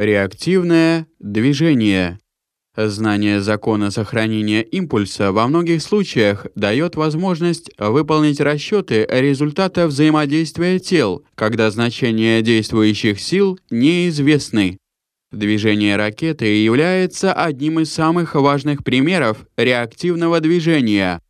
Реактивное движение. Знание закона сохранения импульса во многих случаях дает возможность выполнить расчеты результата взаимодействия тел, когда значения действующих сил неизвестны. Движение ракеты является одним из самых важных примеров реактивного движения.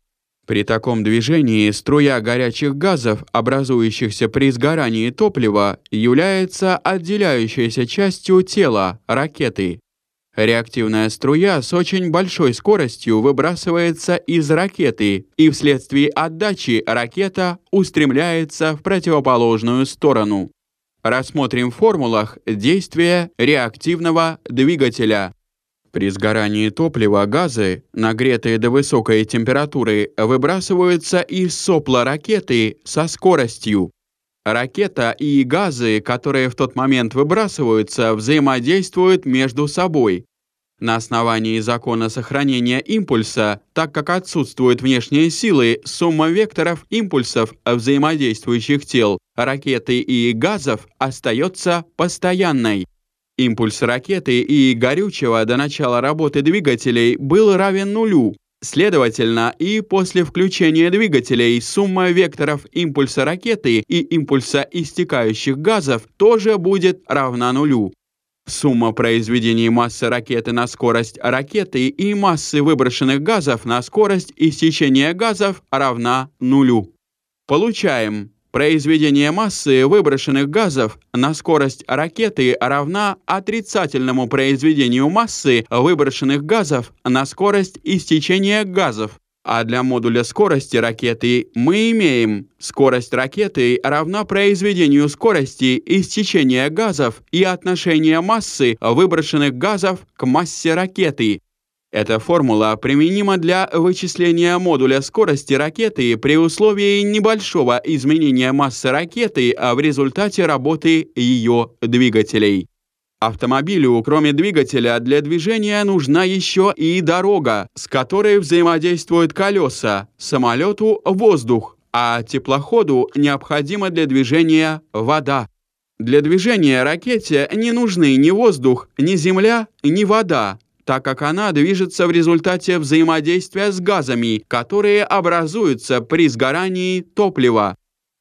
При таком движении струя горячих газов, образующихся при сгорании топлива, является отделяющейся частью тела ракеты. Реактивная струя с очень большой скоростью выбрасывается из ракеты, и вследствие отдачи ракета устремляется в противоположную сторону. Рассмотрим в формулах действия реактивного двигателя. При сгорании топлива газы, нагретые до высокой температуры, выбрасываются из сопла ракеты со скоростью Ракета и газы, которые в тот момент выбрасываются, взаимодействуют между собой. На основании закона сохранения импульса, так как отсутствуют внешние силы, сумма векторов импульсов взаимодействующих тел, ракеты и газов остается постоянной. Импульс ракеты и горючего до начала работы двигателей был равен нулю, Следовательно, и после включения двигателей сумма векторов импульса ракеты и импульса истекающих газов тоже будет равна нулю. Сумма произведений массы ракеты на скорость ракеты и массы выброшенных газов на скорость истечения газов равна нулю. Получаем Произведение массы выброшенных газов на скорость ракеты равна отрицательному произведению массы выброшенных газов на скорость истечения газов. А для модуля скорости ракеты мы имеем скорость ракеты равна произведению скорости истечения газов и отношение массы выброшенных газов к массе ракеты. Эта формула применима для вычисления модуля скорости ракеты при условии небольшого изменения массы ракеты в результате работы ее двигателей. Автомобилю, кроме двигателя, для движения нужна еще и дорога, с которой взаимодействуют колеса, самолету – воздух, а теплоходу необходима для движения вода. Для движения ракете не нужны ни воздух, ни земля, ни вода, так как она движется в результате взаимодействия с газами, которые образуются при сгорании топлива.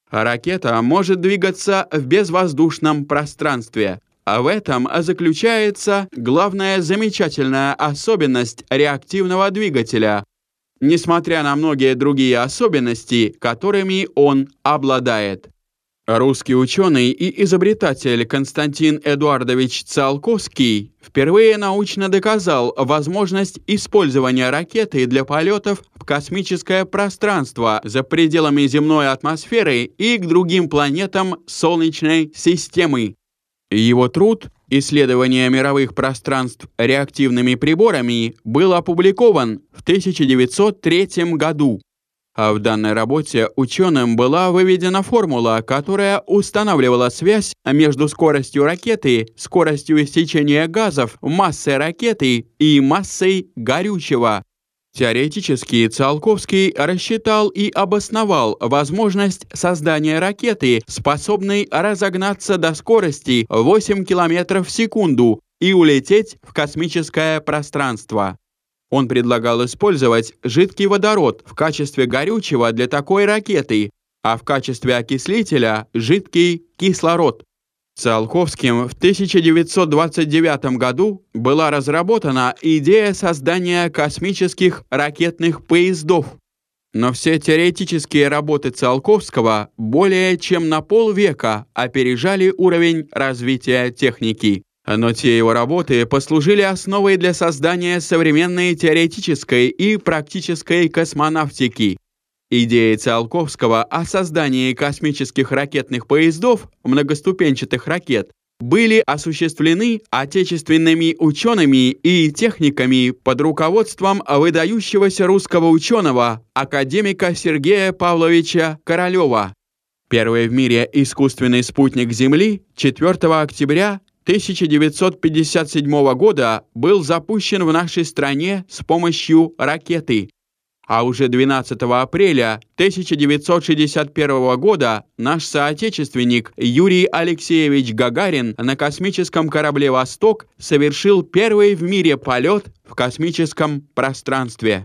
Ракета может двигаться в безвоздушном пространстве. А в этом заключается главная замечательная особенность реактивного двигателя, несмотря на многие другие особенности, которыми он обладает. Русский ученый и изобретатель Константин Эдуардович Циолковский впервые научно доказал возможность использования ракеты для полетов в космическое пространство за пределами земной атмосферы и к другим планетам Солнечной системы. Его труд «Исследование мировых пространств реактивными приборами» был опубликован в 1903 году. А в данной работе ученым была выведена формула, которая устанавливала связь между скоростью ракеты, скоростью истечения газов, массой ракеты и массой горючего. Теоретически Циолковский рассчитал и обосновал возможность создания ракеты, способной разогнаться до скорости 8 км в секунду и улететь в космическое пространство. Он предлагал использовать жидкий водород в качестве горючего для такой ракеты, а в качестве окислителя – жидкий кислород. Циолковским в 1929 году была разработана идея создания космических ракетных поездов. Но все теоретические работы Циолковского более чем на полвека опережали уровень развития техники. Но те его работы послужили основой для создания современной теоретической и практической космонавтики. Идеи Циолковского о создании космических ракетных поездов, многоступенчатых ракет, были осуществлены отечественными учеными и техниками под руководством выдающегося русского ученого, академика Сергея Павловича Королева. Первый в мире искусственный спутник Земли 4 октября 1957 года был запущен в нашей стране с помощью ракеты. А уже 12 апреля 1961 года наш соотечественник Юрий Алексеевич Гагарин на космическом корабле «Восток» совершил первый в мире полет в космическом пространстве.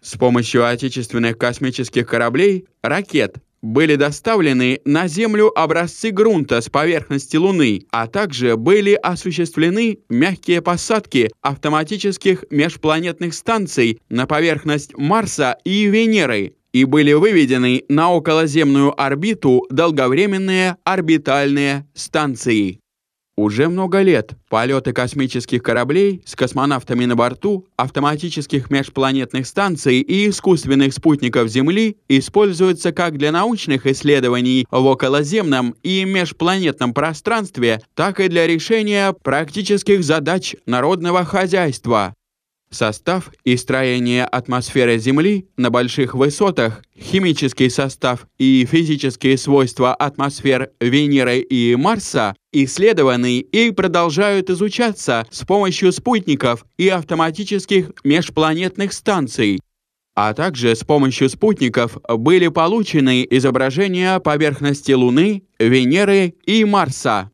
С помощью отечественных космических кораблей, ракет, были доставлены на Землю образцы грунта с поверхности Луны, а также были осуществлены мягкие посадки автоматических межпланетных станций на поверхность Марса и Венеры, и были выведены на околоземную орбиту долговременные орбитальные станции. Уже много лет полеты космических кораблей с космонавтами на борту, автоматических межпланетных станций и искусственных спутников Земли используются как для научных исследований в околоземном и межпланетном пространстве, так и для решения практических задач народного хозяйства. Состав и строение атмосферы Земли на больших высотах, химический состав и физические свойства атмосфер Венеры и Марса исследованы и продолжают изучаться с помощью спутников и автоматических межпланетных станций, а также с помощью спутников были получены изображения поверхности Луны, Венеры и Марса.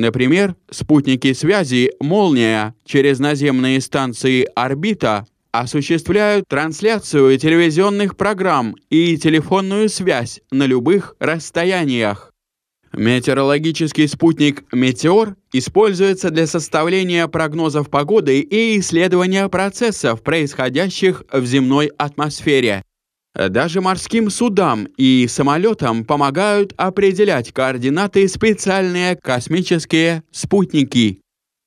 Например, спутники связи «Молния» через наземные станции «Орбита» осуществляют трансляцию телевизионных программ и телефонную связь на любых расстояниях. Метеорологический спутник «Метеор» используется для составления прогнозов погоды и исследования процессов, происходящих в земной атмосфере. Даже морским судам и самолетам помогают определять координаты специальные космические спутники.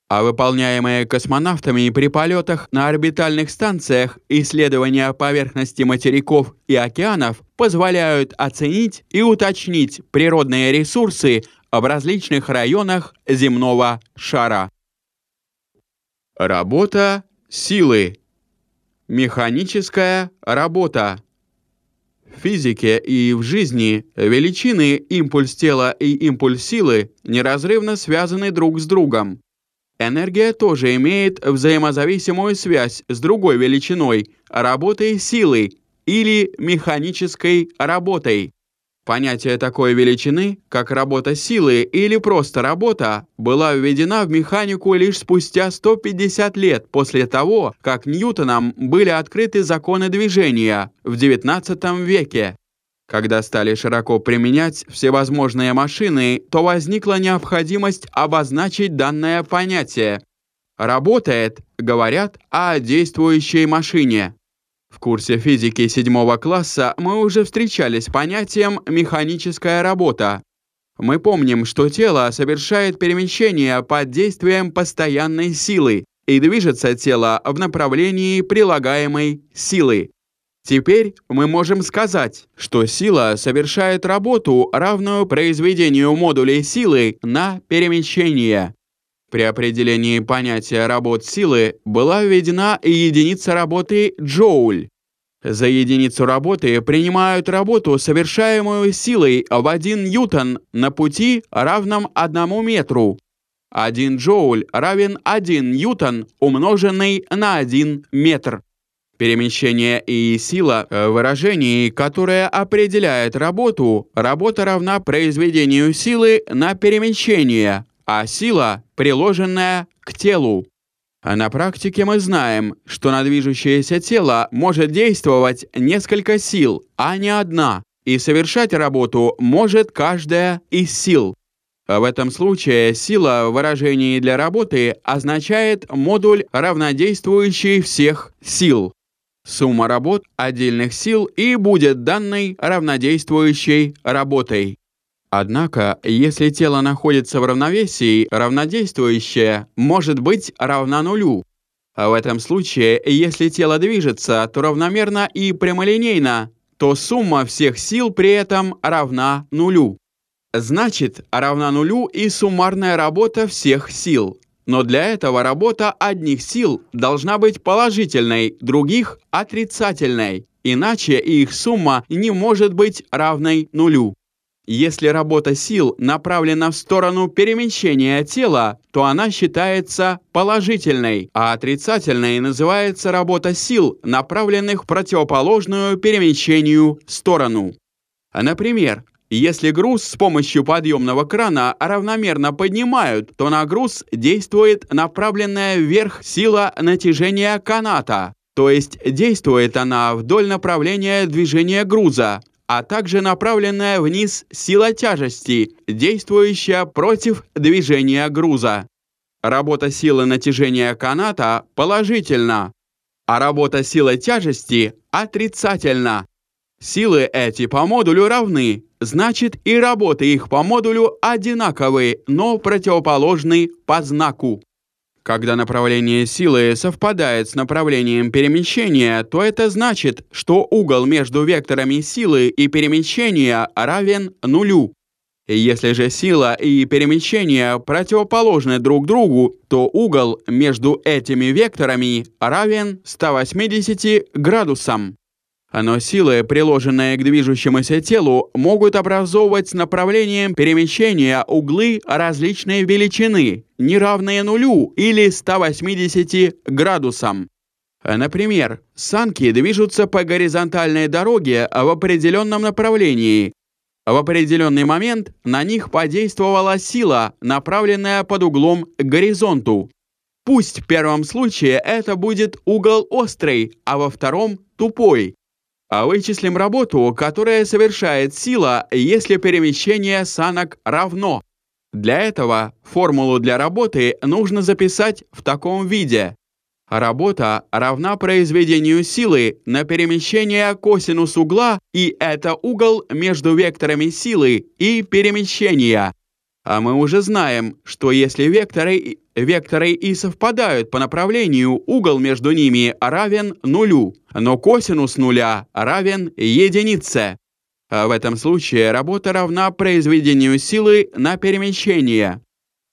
А выполняемые космонавтами при полетах на орбитальных станциях исследования поверхности материков и океанов позволяют оценить и уточнить природные ресурсы в различных районах земного шара. Работа силы. Механическая работа. В физике и в жизни величины импульс тела и импульс силы неразрывно связаны друг с другом. Энергия тоже имеет взаимозависимую связь с другой величиной – работой силы или механической работой. Понятие такой величины, как работа силы или просто работа, была введена в механику лишь спустя 150 лет после того, как Ньютоном были открыты законы движения в XIX веке. Когда стали широко применять всевозможные машины, то возникла необходимость обозначить данное понятие. Работает, говорят о действующей машине. В курсе физики седьмого класса мы уже встречались с понятием «механическая работа». Мы помним, что тело совершает перемещение под действием постоянной силы, и движется тело в направлении прилагаемой силы. Теперь мы можем сказать, что сила совершает работу, равную произведению модулей силы на перемещение. При определении понятия работ силы была введена единица работы джоуль. За единицу работы принимают работу, совершаемую силой в 1 ньютон на пути, равном 1 метру. 1 джоуль равен 1 ньютон, умноженный на 1 метр. Перемещение и сила в выражении, которое определяет работу, работа равна произведению силы на перемещение, а сила приложенная к телу. А на практике мы знаем, что на движущееся тело может действовать несколько сил, а не одна, и совершать работу может каждая из сил. В этом случае сила в выражении для работы означает модуль, равнодействующий всех сил. Сумма работ отдельных сил и будет данной равнодействующей работой. Однако, если тело находится в равновесии, равнодействующее может быть равна нулю. А в этом случае, если тело движется, то равномерно и прямолинейно, то сумма всех сил при этом равна нулю. Значит, равна нулю и суммарная работа всех сил. Но для этого работа одних сил должна быть положительной, других – отрицательной, иначе их сумма не может быть равной нулю. Если работа сил направлена в сторону перемещения тела, то она считается положительной, а отрицательной называется работа сил, направленных в противоположную перемещению сторону. Например, если груз с помощью подъемного крана равномерно поднимают, то на груз действует направленная вверх сила натяжения каната, то есть действует она вдоль направления движения груза, а также направленная вниз сила тяжести, действующая против движения груза. Работа силы натяжения каната положительна, а работа силы тяжести отрицательна. Силы эти по модулю равны, значит и работы их по модулю одинаковые, но противоположны по знаку. Когда направление силы совпадает с направлением перемещения, то это значит, что угол между векторами силы и перемещения равен нулю. Если же сила и перемещение противоположны друг другу, то угол между этими векторами равен 180 градусам. Но силы, приложенные к движущемуся телу, могут образовывать направлением перемещения углы различной величины, неравные нулю или 180 градусам. Например, санки движутся по горизонтальной дороге в определенном направлении. В определенный момент на них подействовала сила, направленная под углом к горизонту. Пусть в первом случае это будет угол острый, а во втором – тупой. А вычислим работу, которая совершает сила, если перемещение санок равно. Для этого формулу для работы нужно записать в таком виде. Работа равна произведению силы на перемещение косинус угла, и это угол между векторами силы и перемещения. А мы уже знаем, что если векторы, векторы и совпадают по направлению, угол между ними равен нулю, но косинус нуля равен единице. А в этом случае работа равна произведению силы на перемещение.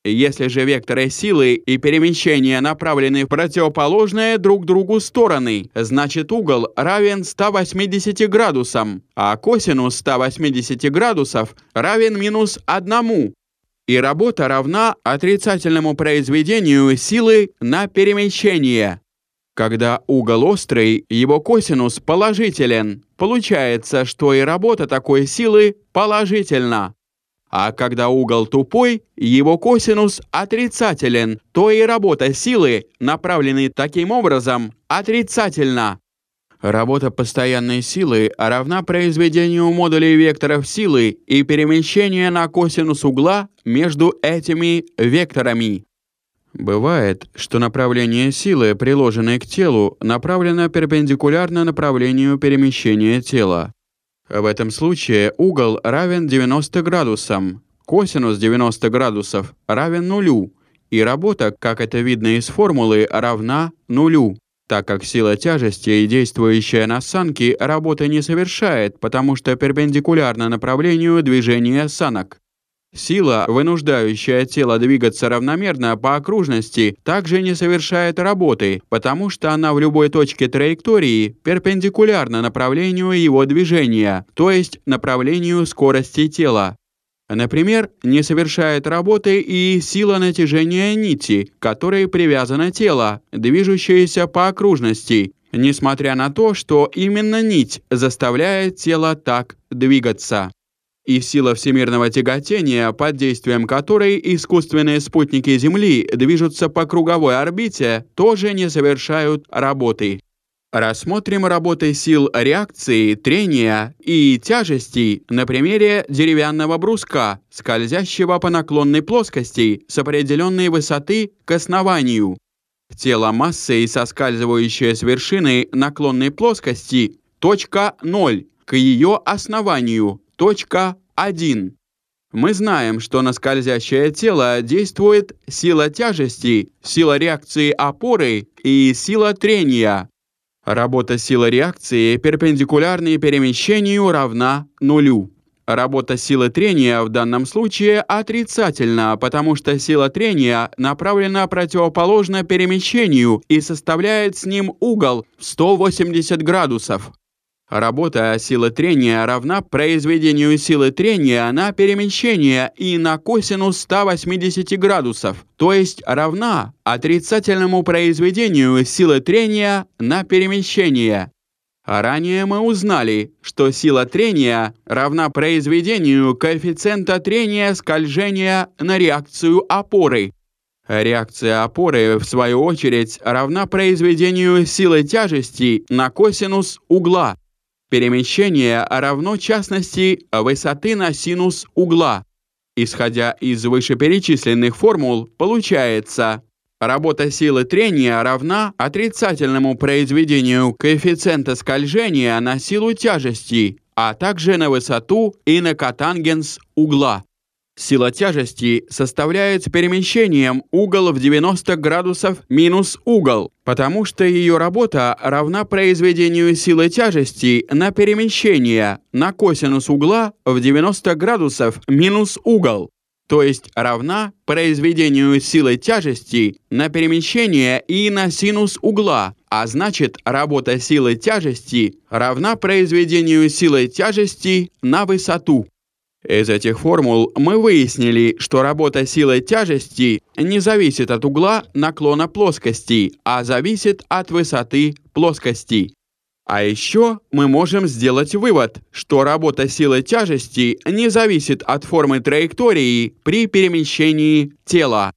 Если же векторы силы и перемещения направлены в противоположные друг другу стороны, значит угол равен 180 градусам, а косинус 180 градусов равен минус 1, и работа равна отрицательному произведению силы на перемещение. Когда угол острый, его косинус положителен. Получается, что и работа такой силы положительна. А когда угол тупой, его косинус отрицателен, то и работа силы, направленной таким образом, отрицательна. Работа постоянной силы равна произведению модулей векторов силы и перемещения на косинус угла между этими векторами. Бывает, что направление силы, приложенной к телу, направлено перпендикулярно направлению перемещения тела. В этом случае угол равен 90 градусам, косинус 90 градусов равен нулю, и работа, как это видно из формулы, равна нулю так как сила тяжести, действующая на санки, работы не совершает, потому что перпендикулярна направлению движения санок. Сила, вынуждающая тело двигаться равномерно по окружности, также не совершает работы, потому что она в любой точке траектории перпендикулярна направлению его движения, то есть направлению скорости тела. Например, не совершает работы и сила натяжения нити, к которой привязано тело, движущееся по окружности, несмотря на то, что именно нить заставляет тело так двигаться. И сила всемирного тяготения, под действием которой искусственные спутники Земли движутся по круговой орбите, тоже не совершают работы. Рассмотрим работы сил реакции, трения и тяжести на примере деревянного бруска, скользящего по наклонной плоскости с определенной высоты к основанию. Тело массы, соскальзывающее с вершины наклонной плоскости, точка 0, к ее основанию, точка 1. Мы знаем, что на скользящее тело действует сила тяжести, сила реакции опоры и сила трения. Работа силы реакции, перпендикулярной перемещению, равна нулю. Работа силы трения в данном случае отрицательна, потому что сила трения направлена противоположно перемещению и составляет с ним угол 180 градусов. Работа силы трения равна произведению силы трения на перемещение и на косинус 180 градусов, то есть равна отрицательному произведению силы трения на перемещение. Ранее мы узнали, что сила трения равна произведению коэффициента трения скольжения на реакцию опоры. Реакция опоры, в свою очередь, равна произведению силы тяжести на косинус угла. Перемещение равно частности высоты на синус угла. Исходя из вышеперечисленных формул, получается Работа силы трения равна отрицательному произведению коэффициента скольжения на силу тяжести, а также на высоту и на котангенс угла. Сила тяжести составляет перемещением угол в 90 градусов минус угол, потому что ее работа равна произведению силы тяжести на перемещение на косинус угла в 90 градусов минус угол, то есть равна произведению силы тяжести на перемещение и на синус угла, а значит работа силы тяжести равна произведению силы тяжести на высоту. Из этих формул мы выяснили, что работа силы тяжести не зависит от угла наклона плоскости, а зависит от высоты плоскости. А еще мы можем сделать вывод, что работа силы тяжести не зависит от формы траектории при перемещении тела.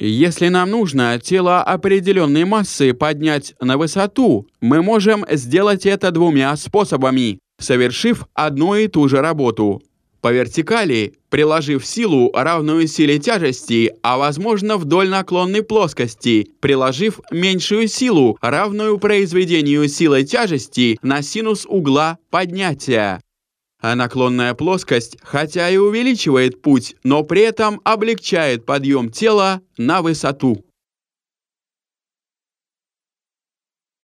Если нам нужно тело определенной массы поднять на высоту, мы можем сделать это двумя способами, совершив одну и ту же работу. По вертикали, приложив силу, равную силе тяжести, а возможно вдоль наклонной плоскости, приложив меньшую силу, равную произведению силы тяжести на синус угла поднятия. А наклонная плоскость, хотя и увеличивает путь, но при этом облегчает подъем тела на высоту.